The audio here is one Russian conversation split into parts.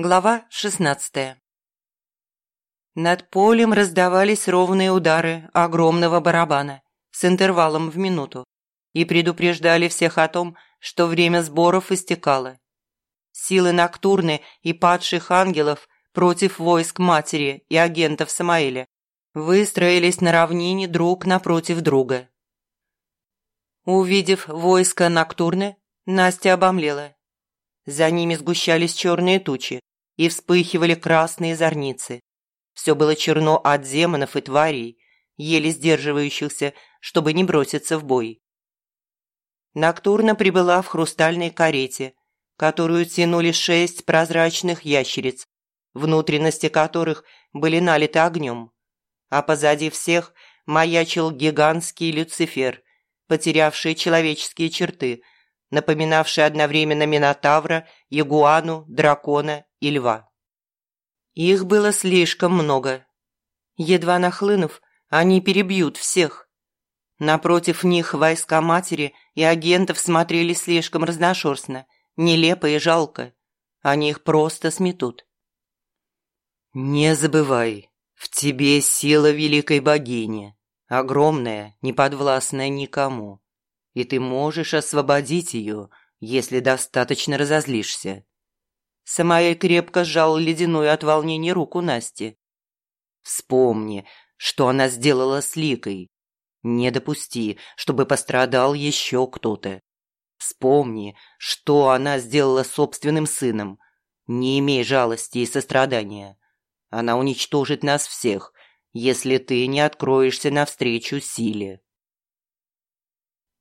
Глава 16 Над полем раздавались ровные удары огромного барабана с интервалом в минуту и предупреждали всех о том, что время сборов истекало. Силы Ноктурны и падших ангелов против войск матери и агентов Самаэля выстроились на равнине друг напротив друга. Увидев войско Ноктурны, Настя обомлела. За ними сгущались черные тучи, и вспыхивали красные зорницы. Все было черно от демонов и тварей, еле сдерживающихся, чтобы не броситься в бой. Ноктурна прибыла в хрустальной карете, которую тянули шесть прозрачных ящериц, внутренности которых были налиты огнем. А позади всех маячил гигантский Люцифер, потерявший человеческие черты, напоминавший одновременно Минотавра, Ягуану, Дракона и льва. Их было слишком много. Едва нахлынув, они перебьют всех. Напротив них войска матери и агентов смотрели слишком разношерстно, нелепо и жалко. Они их просто сметут. «Не забывай, в тебе сила великой богини, огромная, неподвластная никому, и ты можешь освободить ее, если достаточно разозлишься. Самаэль крепко сжал ледяную от волнения руку Насти. «Вспомни, что она сделала с Ликой. Не допусти, чтобы пострадал еще кто-то. Вспомни, что она сделала собственным сыном. Не имей жалости и сострадания. Она уничтожит нас всех, если ты не откроешься навстречу силе».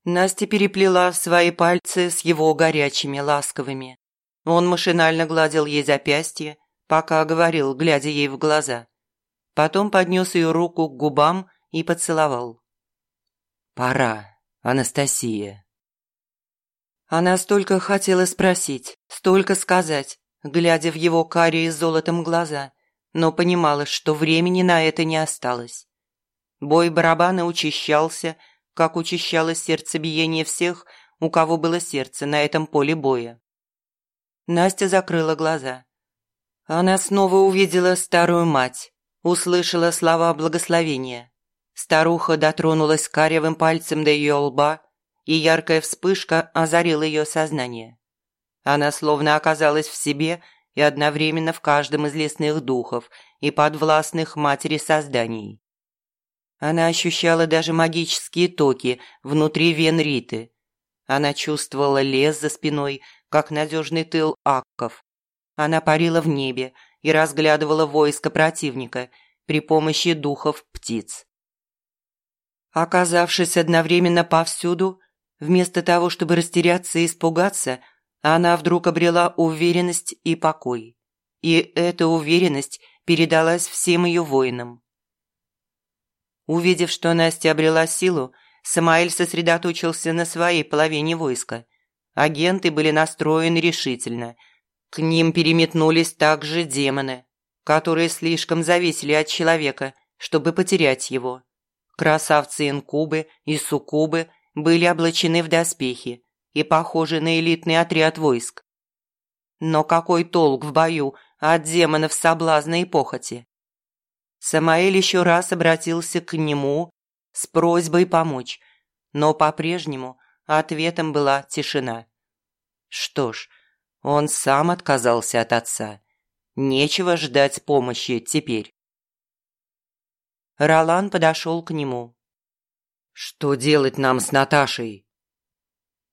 Настя переплела свои пальцы с его горячими, ласковыми. Он машинально гладил ей запястье, пока говорил, глядя ей в глаза. Потом поднес ее руку к губам и поцеловал. «Пора, Анастасия». Она столько хотела спросить, столько сказать, глядя в его карие с золотом глаза, но понимала, что времени на это не осталось. Бой барабана учащался, как учащалось сердцебиение всех, у кого было сердце на этом поле боя. Настя закрыла глаза. Она снова увидела старую мать, услышала слова благословения. Старуха дотронулась каревым пальцем до ее лба, и яркая вспышка озарила ее сознание. Она словно оказалась в себе и одновременно в каждом из лесных духов и подвластных матери созданий. Она ощущала даже магические токи внутри вен Риты. Она чувствовала лес за спиной – как надежный тыл акков. Она парила в небе и разглядывала войско противника при помощи духов птиц. Оказавшись одновременно повсюду, вместо того, чтобы растеряться и испугаться, она вдруг обрела уверенность и покой. И эта уверенность передалась всем ее воинам. Увидев, что Настя обрела силу, Самаэль сосредоточился на своей половине войска – Агенты были настроены решительно. К ним переметнулись также демоны, которые слишком зависели от человека, чтобы потерять его. Красавцы-инкубы и суккубы были облачены в доспехи и похожи на элитный отряд войск. Но какой толк в бою от демонов соблазна и похоти? Самаэль еще раз обратился к нему с просьбой помочь, но по-прежнему Ответом была тишина. Что ж, он сам отказался от отца. Нечего ждать помощи теперь. Ролан подошел к нему. «Что делать нам с Наташей?»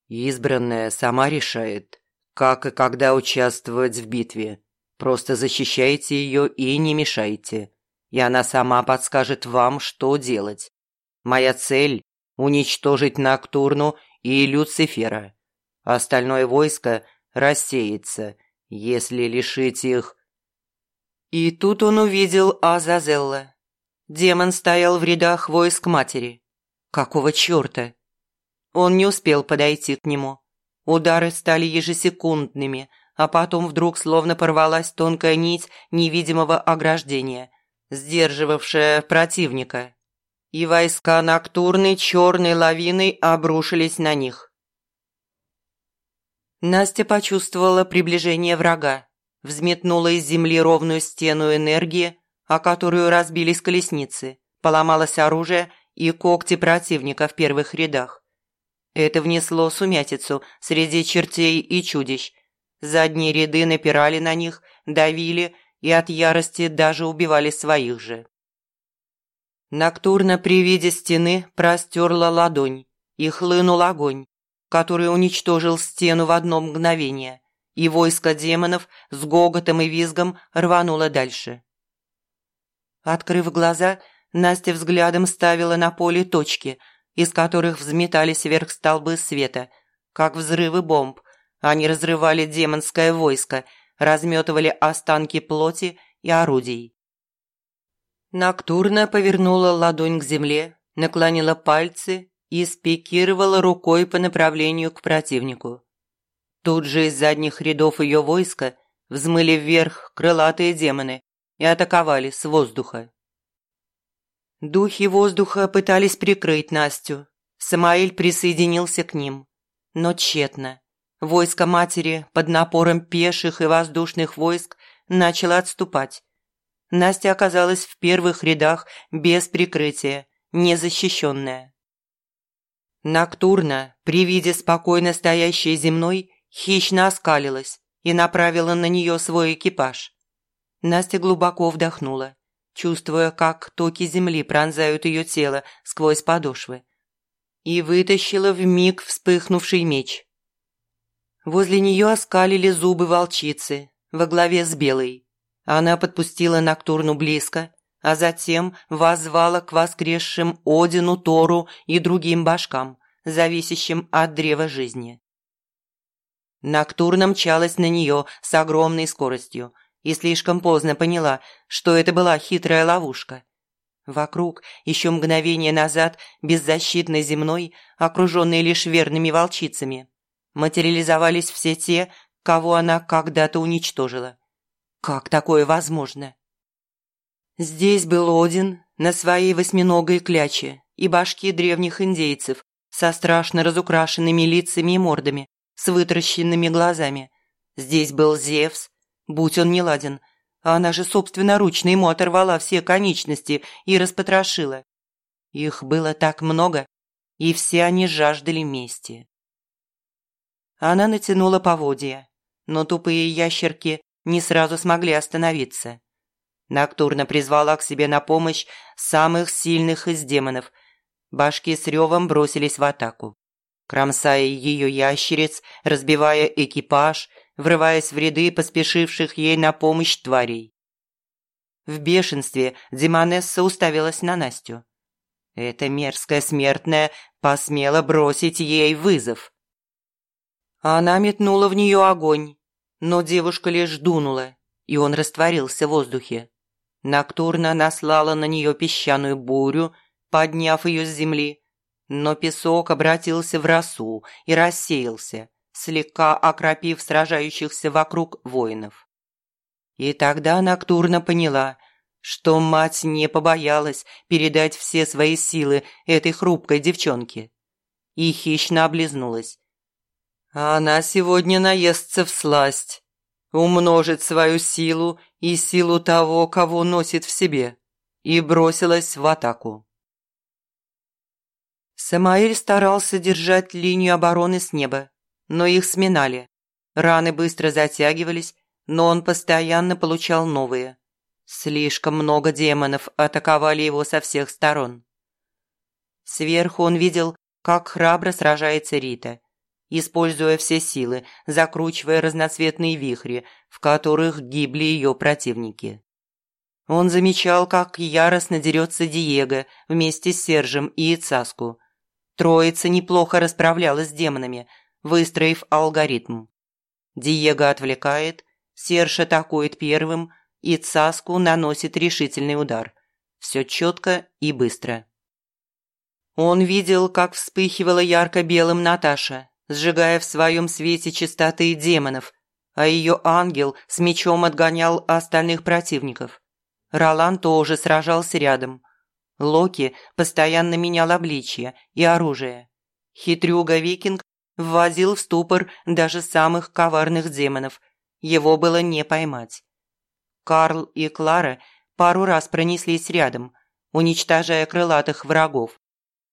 «Избранная сама решает, как и когда участвовать в битве. Просто защищайте ее и не мешайте, и она сама подскажет вам, что делать. Моя цель – уничтожить Ноктурну и Люцифера. Остальное войско рассеется, если лишить их... И тут он увидел Азазелла. Демон стоял в рядах войск матери. Какого черта? Он не успел подойти к нему. Удары стали ежесекундными, а потом вдруг словно порвалась тонкая нить невидимого ограждения, сдерживавшая противника и войска Ноктурной черной лавиной обрушились на них. Настя почувствовала приближение врага. взметнула из земли ровную стену энергии, о которую разбились колесницы, поломалось оружие и когти противника в первых рядах. Это внесло сумятицу среди чертей и чудищ. Задние ряды напирали на них, давили и от ярости даже убивали своих же. Ноктурна при виде стены простерла ладонь, и хлынул огонь, который уничтожил стену в одно мгновение, и войско демонов с гоготом и визгом рвануло дальше. Открыв глаза, Настя взглядом ставила на поле точки, из которых взметались вверх столбы света, как взрывы бомб. Они разрывали демонское войско, разметывали останки плоти и орудий. Ноктурна повернула ладонь к земле, наклонила пальцы и спикировала рукой по направлению к противнику. Тут же из задних рядов ее войска взмыли вверх крылатые демоны и атаковали с воздуха. Духи воздуха пытались прикрыть Настю. Самаэль присоединился к ним. Но тщетно. Войско матери под напором пеших и воздушных войск начало отступать. Настя оказалась в первых рядах без прикрытия, незащищенная. Ноктурна, при виде спокойно стоящей земной, хищно оскалилась и направила на нее свой экипаж. Настя глубоко вдохнула чувствуя, как токи земли пронзают ее тело сквозь подошвы, и вытащила в миг вспыхнувший меч. Возле нее оскалили зубы волчицы во главе с белой. Она подпустила Ноктурну близко, а затем возвала к воскресшим Одину, Тору и другим башкам, зависящим от древа жизни. Ноктурна мчалась на нее с огромной скоростью – и слишком поздно поняла, что это была хитрая ловушка. Вокруг, еще мгновение назад, беззащитной земной, окруженной лишь верными волчицами, материализовались все те, кого она когда-то уничтожила. Как такое возможно? Здесь был Один на своей восьминогой кляче и башки древних индейцев со страшно разукрашенными лицами и мордами, с вытаращенными глазами. Здесь был Зевс, Будь он неладен, а она же собственноручно ему оторвала все конечности и распотрошила. Их было так много, и все они жаждали мести. Она натянула поводья, но тупые ящерки не сразу смогли остановиться. Ноктурна призвала к себе на помощь самых сильных из демонов. Башки с ревом бросились в атаку. Кромсая ее ящериц, разбивая экипаж – врываясь в ряды поспешивших ей на помощь тварей. В бешенстве Димонесса уставилась на Настю. Эта мерзкая смертная посмела бросить ей вызов. Она метнула в нее огонь, но девушка лишь дунула, и он растворился в воздухе. Ноктурна наслала на нее песчаную бурю, подняв ее с земли, но песок обратился в росу и рассеялся, слегка окропив сражающихся вокруг воинов. И тогда Ноктурна поняла, что мать не побоялась передать все свои силы этой хрупкой девчонке. И хищно облизнулась. Она сегодня наестся в сласть, умножит свою силу и силу того, кого носит в себе, и бросилась в атаку. Самаэль старался держать линию обороны с неба, но их сминали. Раны быстро затягивались, но он постоянно получал новые. Слишком много демонов атаковали его со всех сторон. Сверху он видел, как храбро сражается Рита, используя все силы, закручивая разноцветные вихри, в которых гибли ее противники. Он замечал, как яростно дерется Диего вместе с Сержем и Ицаску. Троица неплохо расправлялась с демонами – выстроив алгоритм. Диего отвлекает, Серж атакует первым, и Цаску наносит решительный удар. Все четко и быстро. Он видел, как вспыхивала ярко-белым Наташа, сжигая в своем свете чистоты демонов, а ее ангел с мечом отгонял остальных противников. Ролан тоже сражался рядом. Локи постоянно менял обличье и оружие. Хитрюга-викинг вводил в ступор даже самых коварных демонов его было не поймать. Карл и Клара пару раз пронеслись рядом, уничтожая крылатых врагов.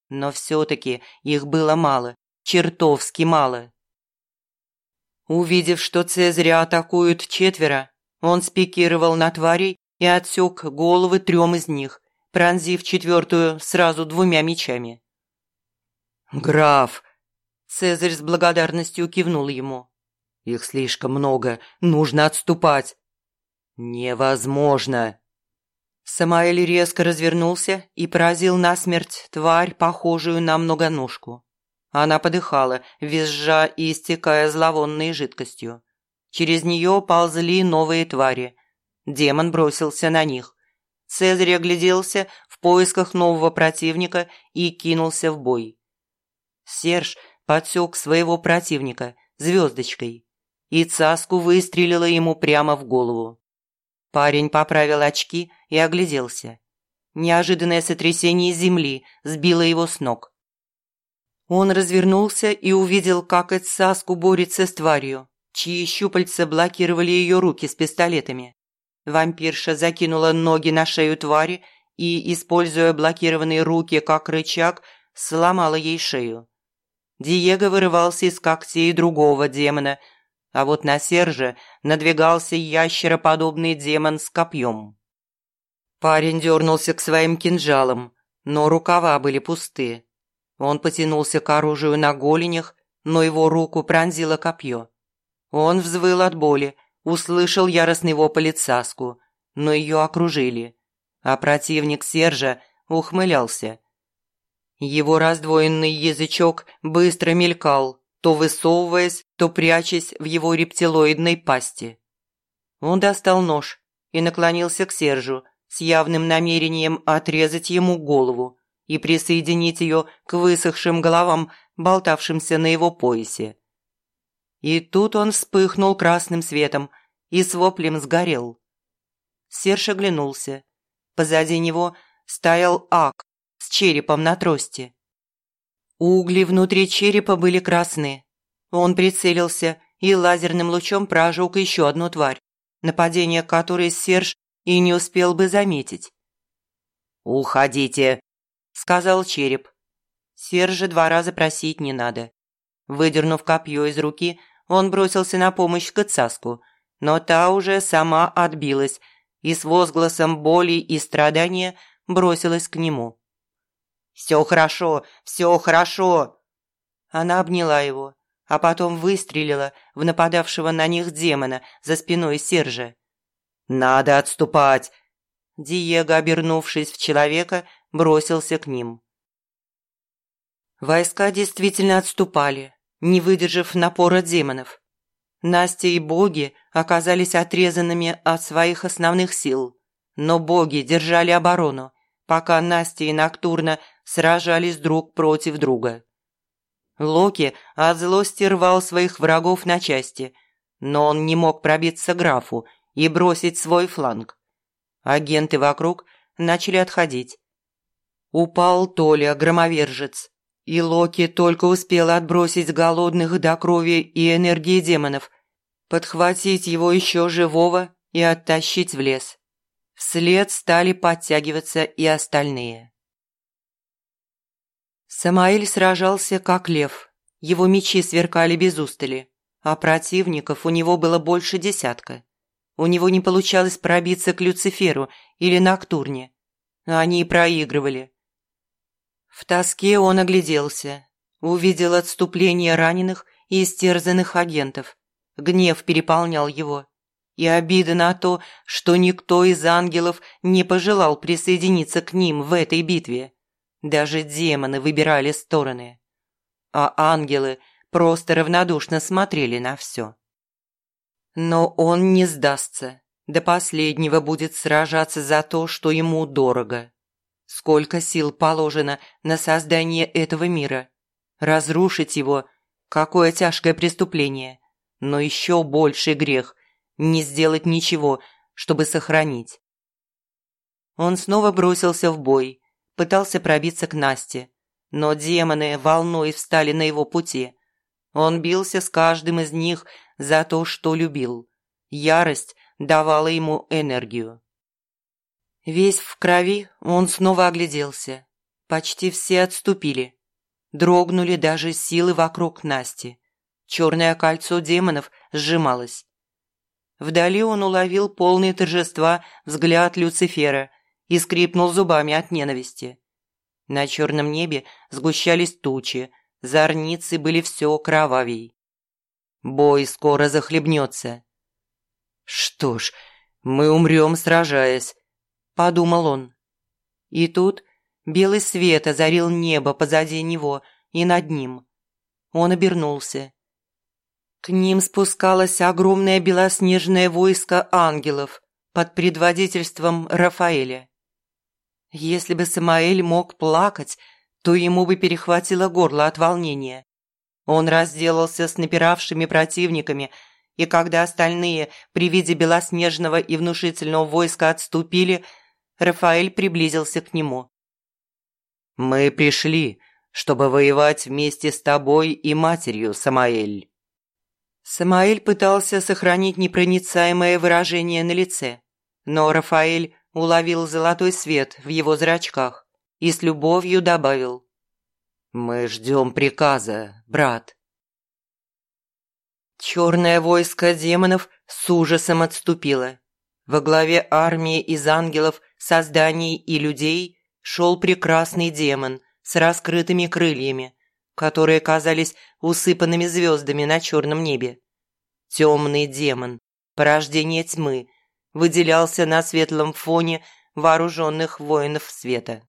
Но все-таки их было мало, чертовски мало. Увидев, что Цезаря атакуют четверо, он спикировал на тварей и отсек головы трем из них, пронзив четвертую сразу двумя мечами. «Граф!» Цезарь с благодарностью кивнул ему. «Их слишком много, нужно отступать!» «Невозможно!» Самаэль резко развернулся и поразил насмерть тварь, похожую на многоножку. Она подыхала, визжа и истекая зловонной жидкостью. Через нее ползли новые твари. Демон бросился на них. Цезарь огляделся в поисках нового противника и кинулся в бой. Серж подсек своего противника звездочкой, и цаску выстрелила ему прямо в голову. Парень поправил очки и огляделся. Неожиданное сотрясение земли сбило его с ног. Он развернулся и увидел, как Эцаску борется с тварью, чьи щупальца блокировали ее руки с пистолетами. Вампирша закинула ноги на шею твари и, используя блокированные руки как рычаг, сломала ей шею. Диего вырывался из когтей другого демона, а вот на Сержа надвигался ящероподобный демон с копьем. Парень дернулся к своим кинжалам, но рукава были пусты. Он потянулся к оружию на голенях, но его руку пронзило копье. Он взвыл от боли, услышал яростный вопль Цаску, но ее окружили, а противник Сержа ухмылялся. Его раздвоенный язычок быстро мелькал, то высовываясь, то прячась в его рептилоидной пасти. Он достал нож и наклонился к Сержу с явным намерением отрезать ему голову и присоединить ее к высохшим головам, болтавшимся на его поясе. И тут он вспыхнул красным светом и с воплем сгорел. Серж оглянулся. Позади него стоял Ак с черепом на трости. Угли внутри черепа были красные. Он прицелился и лазерным лучом прожег еще одну тварь, нападение которой Серж и не успел бы заметить. «Уходите», — сказал череп. Сержа два раза просить не надо. Выдернув копье из руки, он бросился на помощь Кацаску, но та уже сама отбилась и с возгласом боли и страдания бросилась к нему. «Все хорошо, все хорошо!» Она обняла его, а потом выстрелила в нападавшего на них демона за спиной Сержа. «Надо отступать!» Диего, обернувшись в человека, бросился к ним. Войска действительно отступали, не выдержав напора демонов. Настя и боги оказались отрезанными от своих основных сил, но боги держали оборону, пока Настя и Ноктурна сражались друг против друга. Локи от злости рвал своих врагов на части, но он не мог пробиться графу и бросить свой фланг. Агенты вокруг начали отходить. Упал Толя, громовержец, и Локи только успел отбросить голодных до крови и энергии демонов, подхватить его еще живого и оттащить в лес. Вслед стали подтягиваться и остальные. Самаэль сражался как лев. Его мечи сверкали без устали, а противников у него было больше десятка. У него не получалось пробиться к Люциферу или Ноктурне. Они проигрывали. В тоске он огляделся, увидел отступление раненых и истерзанных агентов. Гнев переполнял его. И обида на то, что никто из ангелов не пожелал присоединиться к ним в этой битве. Даже демоны выбирали стороны. А ангелы просто равнодушно смотрели на все. Но он не сдастся. До последнего будет сражаться за то, что ему дорого. Сколько сил положено на создание этого мира. Разрушить его – какое тяжкое преступление. Но еще больший грех – не сделать ничего, чтобы сохранить. Он снова бросился в бой, пытался пробиться к Насте, но демоны волной встали на его пути. Он бился с каждым из них за то, что любил. Ярость давала ему энергию. Весь в крови он снова огляделся. Почти все отступили. Дрогнули даже силы вокруг Насти. Черное кольцо демонов сжималось. Вдали он уловил полный торжества взгляд Люцифера и скрипнул зубами от ненависти. На черном небе сгущались тучи, зорницы были все кровавей. Бой скоро захлебнется. «Что ж, мы умрем, сражаясь», – подумал он. И тут белый свет озарил небо позади него и над ним. Он обернулся. К ним спускалось огромное белоснежное войско ангелов под предводительством Рафаэля. Если бы Самаэль мог плакать, то ему бы перехватило горло от волнения. Он разделался с напиравшими противниками, и когда остальные при виде белоснежного и внушительного войска отступили, Рафаэль приблизился к нему. «Мы пришли, чтобы воевать вместе с тобой и матерью, Самаэль». Самаэль пытался сохранить непроницаемое выражение на лице, но Рафаэль уловил золотой свет в его зрачках и с любовью добавил «Мы ждем приказа, брат». Черное войско демонов с ужасом отступило. Во главе армии из ангелов, созданий и людей шел прекрасный демон с раскрытыми крыльями, которые казались усыпанными звездами на черном небе. Темный демон, порождение тьмы – выделялся на светлом фоне вооруженных воинов света.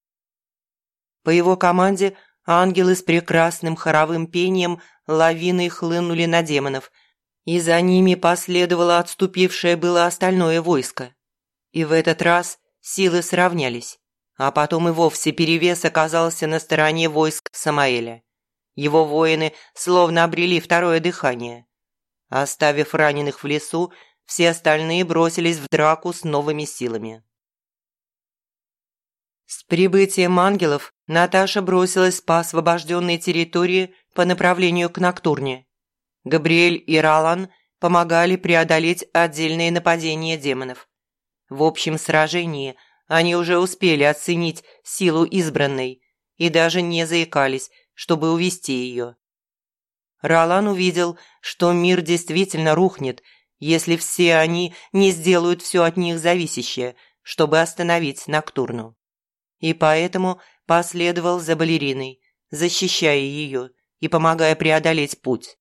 По его команде ангелы с прекрасным хоровым пением лавиной хлынули на демонов, и за ними последовало отступившее было остальное войско. И в этот раз силы сравнялись, а потом и вовсе перевес оказался на стороне войск Самаэля. Его воины словно обрели второе дыхание. Оставив раненых в лесу, все остальные бросились в драку с новыми силами. С прибытием ангелов Наташа бросилась по освобожденной территории по направлению к Ноктурне. Габриэль и Ралан помогали преодолеть отдельные нападения демонов. В общем сражении они уже успели оценить силу избранной и даже не заикались, чтобы увести ее. Ралан увидел, что мир действительно рухнет если все они не сделают все от них зависящее, чтобы остановить Ноктурну. И поэтому последовал за балериной, защищая ее и помогая преодолеть путь.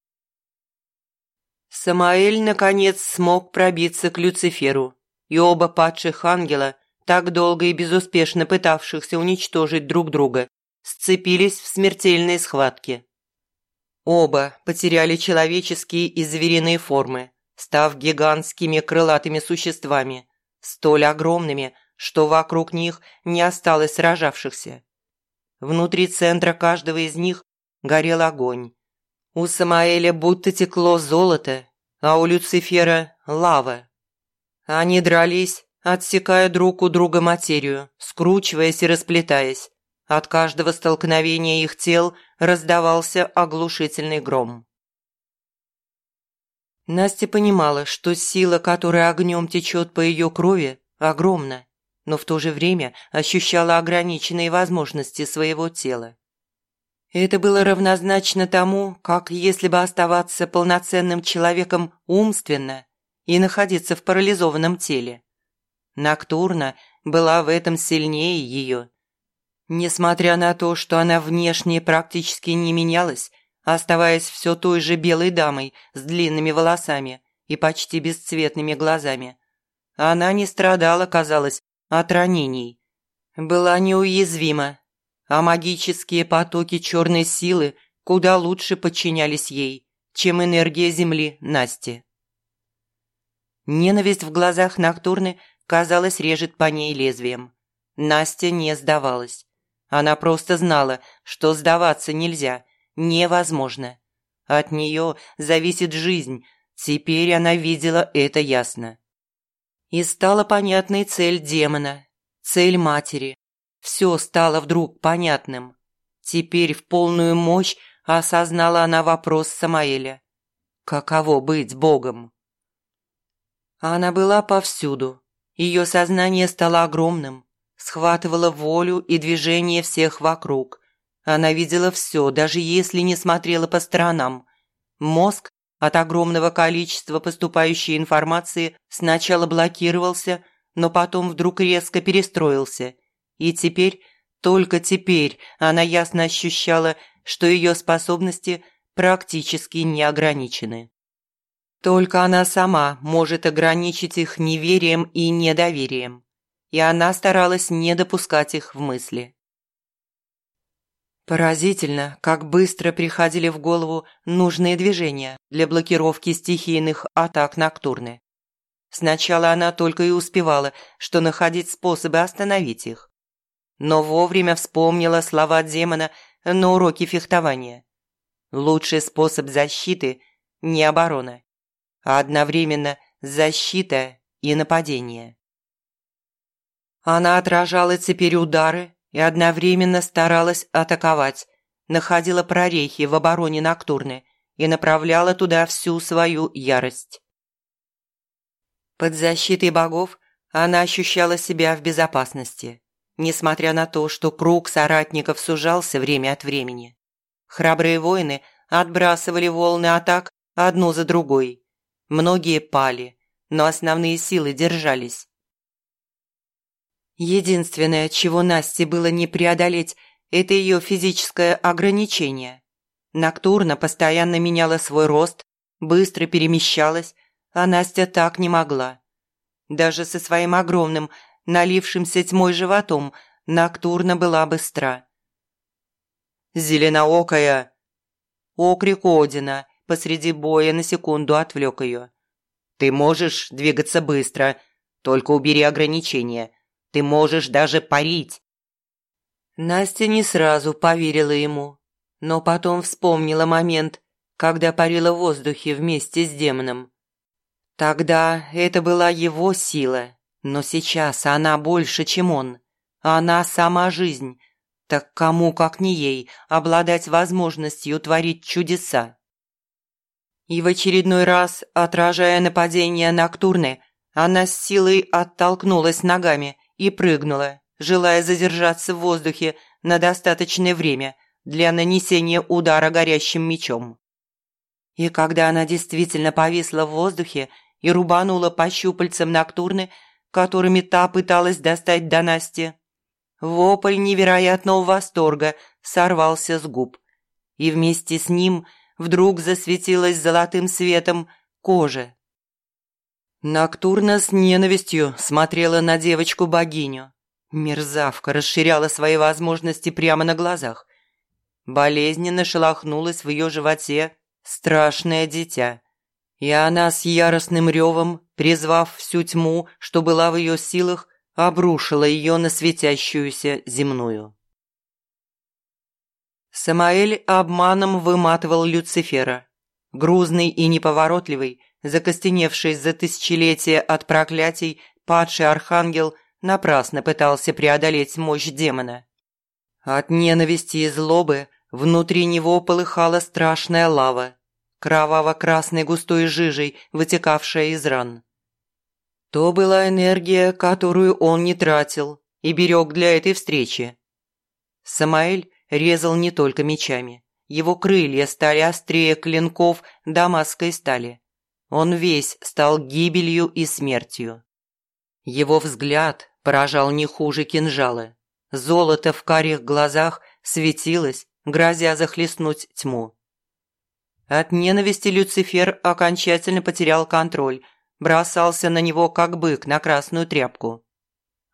Самаэль, наконец, смог пробиться к Люциферу, и оба падших ангела, так долго и безуспешно пытавшихся уничтожить друг друга, сцепились в смертельной схватке. Оба потеряли человеческие и звериные формы, став гигантскими крылатыми существами, столь огромными, что вокруг них не осталось сражавшихся. Внутри центра каждого из них горел огонь. У Самаэля будто текло золото, а у Люцифера – лава. Они дрались, отсекая друг у друга материю, скручиваясь и расплетаясь. От каждого столкновения их тел раздавался оглушительный гром. Настя понимала, что сила, которая огнем течет по ее крови, огромна, но в то же время ощущала ограниченные возможности своего тела. Это было равнозначно тому, как если бы оставаться полноценным человеком умственно и находиться в парализованном теле. Ноктурна была в этом сильнее ее. Несмотря на то, что она внешне практически не менялась, оставаясь все той же белой дамой с длинными волосами и почти бесцветными глазами. Она не страдала, казалось, от ранений. Была неуязвима, а магические потоки черной силы куда лучше подчинялись ей, чем энергия Земли Насти. Ненависть в глазах Ноктурны, казалось, режет по ней лезвием. Настя не сдавалась. Она просто знала, что сдаваться нельзя – невозможно. От нее зависит жизнь, теперь она видела это ясно. И стала понятной цель демона, цель матери. Все стало вдруг понятным. Теперь в полную мощь осознала она вопрос Самаэля. Каково быть Богом? Она была повсюду. Ее сознание стало огромным, схватывало волю и движение всех вокруг. Она видела все, даже если не смотрела по сторонам. Мозг от огромного количества поступающей информации сначала блокировался, но потом вдруг резко перестроился. И теперь, только теперь она ясно ощущала, что ее способности практически не ограничены. Только она сама может ограничить их неверием и недоверием. И она старалась не допускать их в мысли. Поразительно, как быстро приходили в голову нужные движения для блокировки стихийных атак Ноктурны. Сначала она только и успевала, что находить способы остановить их. Но вовремя вспомнила слова демона на уроке фехтования. Лучший способ защиты – не оборона, а одновременно защита и нападение. Она отражала теперь удары и одновременно старалась атаковать, находила прорехи в обороне Ноктурны и направляла туда всю свою ярость. Под защитой богов она ощущала себя в безопасности, несмотря на то, что круг соратников сужался время от времени. Храбрые воины отбрасывали волны атак одну за другой. Многие пали, но основные силы держались. Единственное, чего Насте было не преодолеть, это ее физическое ограничение. Ноктурна постоянно меняла свой рост, быстро перемещалась, а Настя так не могла. Даже со своим огромным, налившимся тьмой животом, Ноктурна была быстра. «Зеленоокая!» Окрик Одина посреди боя на секунду отвлек ее. «Ты можешь двигаться быстро, только убери ограничения. Ты можешь даже парить!» Настя не сразу поверила ему, но потом вспомнила момент, когда парила в воздухе вместе с демоном. Тогда это была его сила, но сейчас она больше, чем он. Она сама жизнь. Так кому, как не ей, обладать возможностью творить чудеса? И в очередной раз, отражая нападение Ноктурны, она с силой оттолкнулась ногами и прыгнула, желая задержаться в воздухе на достаточное время для нанесения удара горящим мечом. И когда она действительно повисла в воздухе и рубанула по щупальцам Ноктурны, которыми та пыталась достать до Насти. Вопль невероятного восторга сорвался с губ. И вместе с ним вдруг засветилась золотым светом кожа. Ноктурна с ненавистью смотрела на девочку-богиню. Мерзавка расширяла свои возможности прямо на глазах. Болезненно шелохнулась в ее животе страшное дитя – и она с яростным ревом, призвав всю тьму, что была в ее силах, обрушила ее на светящуюся земную. Самаэль обманом выматывал Люцифера. Грузный и неповоротливый, закостеневший за тысячелетия от проклятий, падший архангел напрасно пытался преодолеть мощь демона. От ненависти и злобы внутри него полыхала страшная лава, кроваво-красной густой жижей, вытекавшая из ран. То была энергия, которую он не тратил и берег для этой встречи. Самаэль резал не только мечами. Его крылья стали острее клинков дамасской стали. Он весь стал гибелью и смертью. Его взгляд поражал не хуже кинжала. Золото в карих глазах светилось, грозя захлестнуть тьму. От ненависти Люцифер окончательно потерял контроль, бросался на него, как бык, на красную тряпку.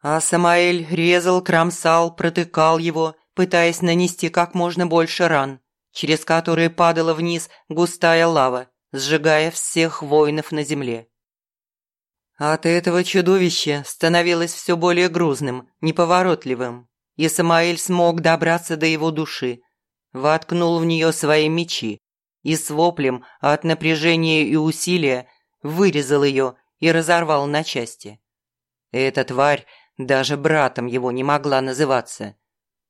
А Самаэль резал, кромсал, протыкал его, пытаясь нанести как можно больше ран, через которые падала вниз густая лава, сжигая всех воинов на земле. От этого чудовища становилось все более грузным, неповоротливым, и Самаэль смог добраться до его души, воткнул в нее свои мечи, и с воплем от напряжения и усилия вырезал ее и разорвал на части. Эта тварь даже братом его не могла называться.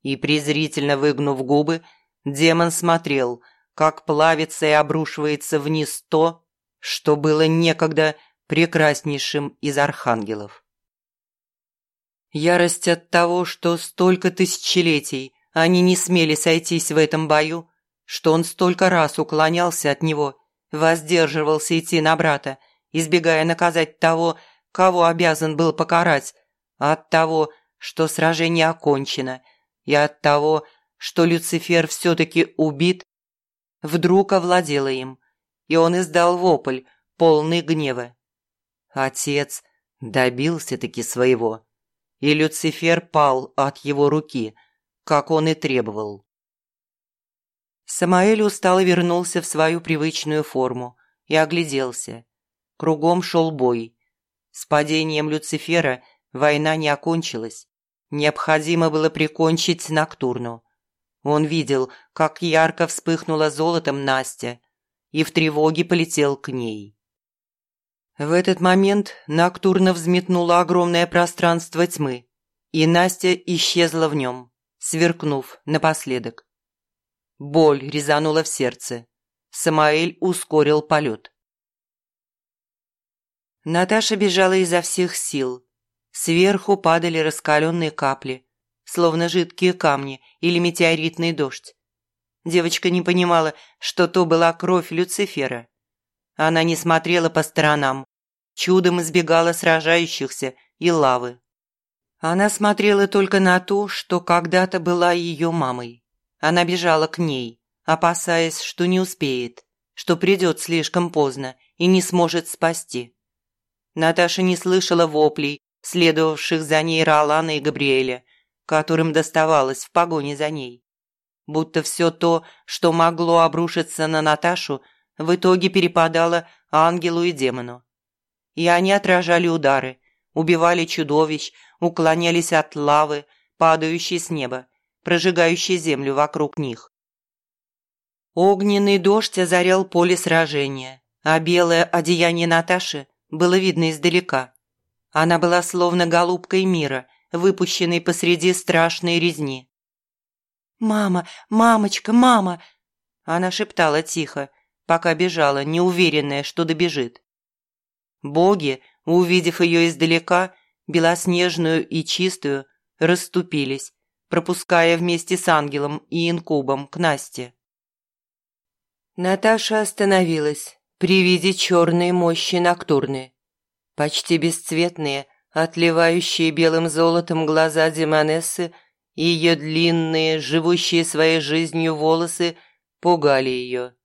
И презрительно выгнув губы, демон смотрел, как плавится и обрушивается вниз то, что было некогда прекраснейшим из архангелов. Ярость от того, что столько тысячелетий они не смели сойтись в этом бою, что он столько раз уклонялся от него, воздерживался идти на брата, избегая наказать того, кого обязан был покарать, от того, что сражение окончено, и от того, что Люцифер все-таки убит, вдруг овладела им, и он издал вопль, полный гнева. Отец добился-таки своего, и Люцифер пал от его руки, как он и требовал. Самаэль устало вернулся в свою привычную форму и огляделся. Кругом шел бой. С падением Люцифера война не окончилась. Необходимо было прикончить Ноктурну. Он видел, как ярко вспыхнула золотом Настя, и в тревоге полетел к ней. В этот момент Ноктурна взметнула огромное пространство тьмы, и Настя исчезла в нем, сверкнув напоследок. Боль резанула в сердце. Самаэль ускорил полет. Наташа бежала изо всех сил. Сверху падали раскаленные капли, словно жидкие камни или метеоритный дождь. Девочка не понимала, что то была кровь Люцифера. Она не смотрела по сторонам, чудом избегала сражающихся и лавы. Она смотрела только на то, что когда-то была ее мамой. Она бежала к ней, опасаясь, что не успеет, что придет слишком поздно и не сможет спасти. Наташа не слышала воплей, следовавших за ней Ролана и Габриэля, которым доставалось в погоне за ней. Будто все то, что могло обрушиться на Наташу, в итоге перепадало ангелу и демону. И они отражали удары, убивали чудовищ, уклонялись от лавы, падающей с неба, прожигающей землю вокруг них. Огненный дождь озарял поле сражения, а белое одеяние Наташи было видно издалека. Она была словно голубкой мира, выпущенной посреди страшной резни. «Мама! Мамочка! Мама!» Она шептала тихо, пока бежала, неуверенная, что добежит. Боги, увидев ее издалека, белоснежную и чистую, расступились, пропуская вместе с ангелом и инкубом к Насте. Наташа остановилась при виде черной мощи ноктурны. Почти бесцветные, отливающие белым золотом глаза Демонессы и ее длинные, живущие своей жизнью волосы пугали ее.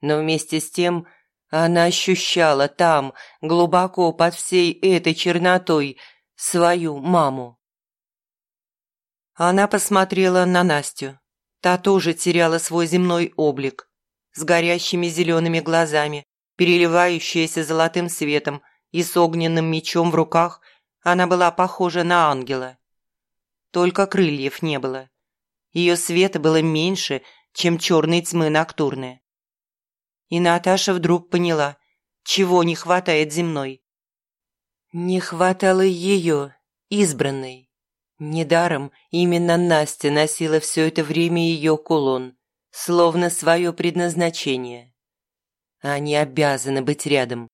Но вместе с тем она ощущала там, глубоко под всей этой чернотой, свою маму. Она посмотрела на Настю. Та тоже теряла свой земной облик. С горящими зелеными глазами, переливающаяся золотым светом и с огненным мечом в руках, она была похожа на ангела. Только крыльев не было. Ее света было меньше, чем черной тьмы ноктурны. И Наташа вдруг поняла, чего не хватает земной. Не хватало ее, избранной. Недаром именно Настя носила все это время ее кулон, словно свое предназначение. Они обязаны быть рядом.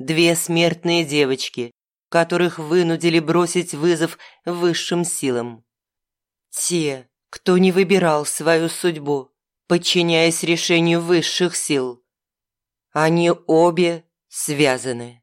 Две смертные девочки, которых вынудили бросить вызов высшим силам. Те, кто не выбирал свою судьбу, подчиняясь решению высших сил. Они обе связаны.